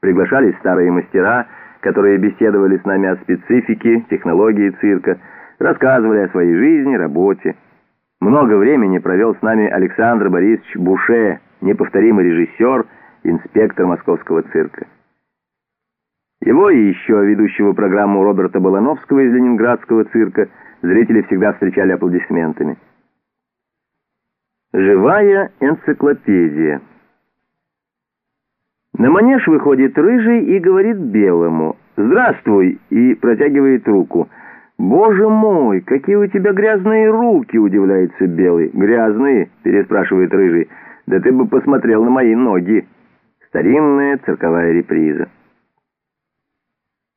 Приглашались старые мастера, которые беседовали с нами о специфике, технологии цирка, рассказывали о своей жизни, работе. Много времени провел с нами Александр Борисович Буше, неповторимый режиссер, инспектор московского цирка. Его и еще ведущего программу Роберта Балановского из ленинградского цирка зрители всегда встречали аплодисментами. Живая энциклопедия На манеж выходит рыжий и говорит белому «Здравствуй!» и протягивает руку. «Боже мой, какие у тебя грязные руки!» — удивляется белый. «Грязные?» — переспрашивает рыжий. «Да ты бы посмотрел на мои ноги!» Старинная цирковая реприза.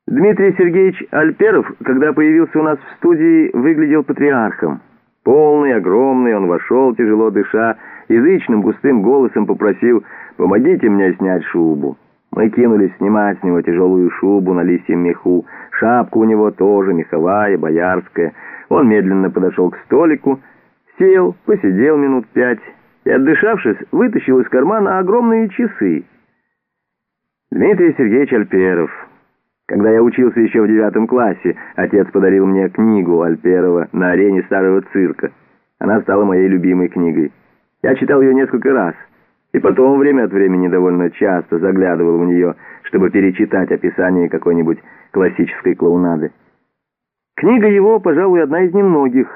Дмитрий Сергеевич Альперов, когда появился у нас в студии, выглядел патриархом. Полный, огромный, он вошел, тяжело дыша, язычным густым голосом попросил «Помогите мне снять шубу». Мы кинулись снимать с него тяжелую шубу на лисьем меху. Шапка у него тоже меховая, боярская. Он медленно подошел к столику, сел, посидел минут пять и, отдышавшись, вытащил из кармана огромные часы. Дмитрий Сергеевич Альперов когда я учился еще в девятом классе, отец подарил мне книгу Альперова на арене старого цирка. Она стала моей любимой книгой. Я читал ее несколько раз, и потом время от времени довольно часто заглядывал в нее, чтобы перечитать описание какой-нибудь классической клоунады. Книга его, пожалуй, одна из немногих,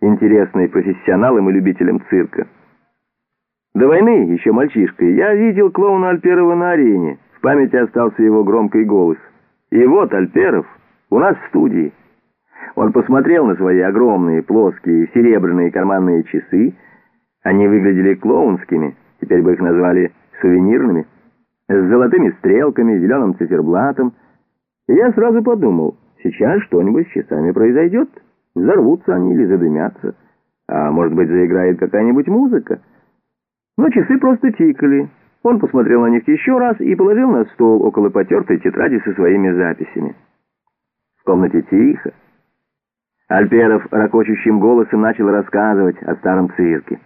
интересной профессионалам и любителям цирка. До войны, еще мальчишкой, я видел клоуна Альперова на арене. В памяти остался его громкий голос — и вот Альперов у нас в студии. Он посмотрел на свои огромные, плоские, серебряные карманные часы. Они выглядели клоунскими, теперь бы их назвали сувенирными, с золотыми стрелками, зеленым циферблатом. И я сразу подумал, сейчас что-нибудь с часами произойдет. Взорвутся они или задымятся. А может быть, заиграет какая-нибудь музыка. Но часы просто тикали. Он посмотрел на них еще раз и положил на стол около потертой тетради со своими записями. В комнате тихо. Альперов ракочущим голосом начал рассказывать о старом цирке.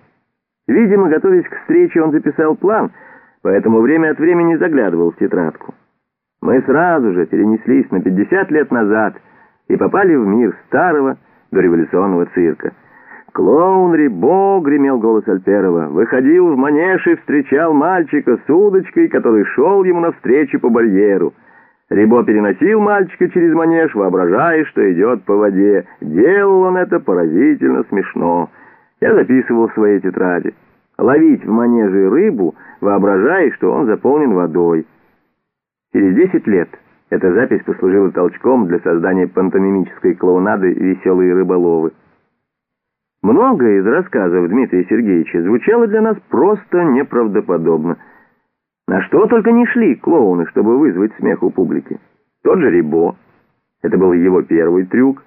Видимо, готовясь к встрече, он записал план, поэтому время от времени заглядывал в тетрадку. Мы сразу же перенеслись на 50 лет назад и попали в мир старого дореволюционного цирка. «Клоун Рибо!» — гремел голос Альперова. «Выходил в манеж и встречал мальчика с удочкой, который шел ему навстречу по барьеру. Рибо переносил мальчика через манеж, воображая, что идет по воде. Делал он это поразительно смешно. Я записывал в своей тетради. Ловить в манеже рыбу, воображая, что он заполнен водой. Через десять лет эта запись послужила толчком для создания пантомимической клоунады «Веселые рыболовы». Многое из рассказов Дмитрия Сергеевича звучало для нас просто неправдоподобно. На что только не шли клоуны, чтобы вызвать смех у публики. Тот же Рибо, это был его первый трюк,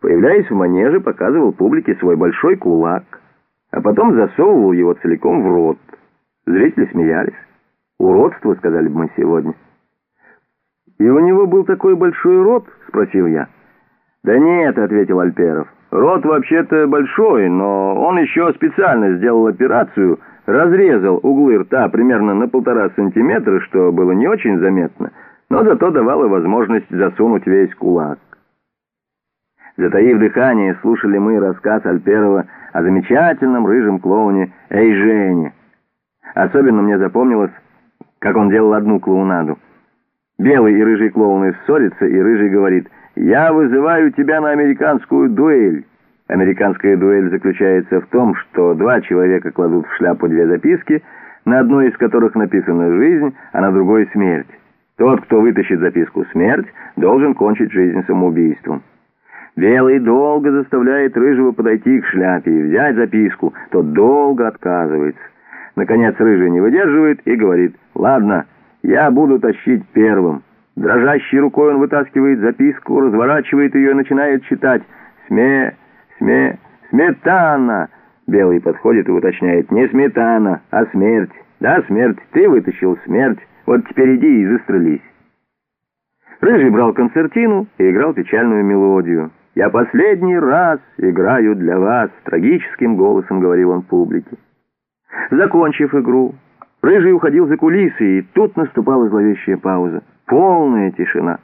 появляясь в манеже, показывал публике свой большой кулак, а потом засовывал его целиком в рот. Зрители смеялись. «Уродство», — сказали бы мы сегодня. «И у него был такой большой рот?» — спросил я. «Да нет», — ответил Альперов. Рот вообще-то большой, но он еще специально сделал операцию, разрезал углы рта примерно на полтора сантиметра, что было не очень заметно, но зато давало возможность засунуть весь кулак. Затаив дыхание, слушали мы рассказ Альперова о замечательном рыжем клоуне Эйжене. Особенно мне запомнилось, как он делал одну клоунаду. Белый и рыжий клоуны ссорятся, и рыжий говорит «Я вызываю тебя на американскую дуэль». Американская дуэль заключается в том, что два человека кладут в шляпу две записки, на одной из которых написана «жизнь», а на другой «смерть». Тот, кто вытащит записку «смерть», должен кончить жизнь самоубийством. Белый долго заставляет Рыжего подойти к шляпе и взять записку, тот долго отказывается. Наконец Рыжий не выдерживает и говорит «Ладно, я буду тащить первым». Дрожащей рукой он вытаскивает записку, разворачивает ее и начинает читать «Сме, сме, сметана». Белый подходит и уточняет «Не сметана, а смерть». «Да, смерть, ты вытащил смерть, вот теперь иди и застрелись». Рыжий брал концертину и играл печальную мелодию. «Я последний раз играю для вас», — трагическим голосом говорил он публике. Закончив игру, Рыжий уходил за кулисы, и тут наступала зловещая пауза. Полная тишина.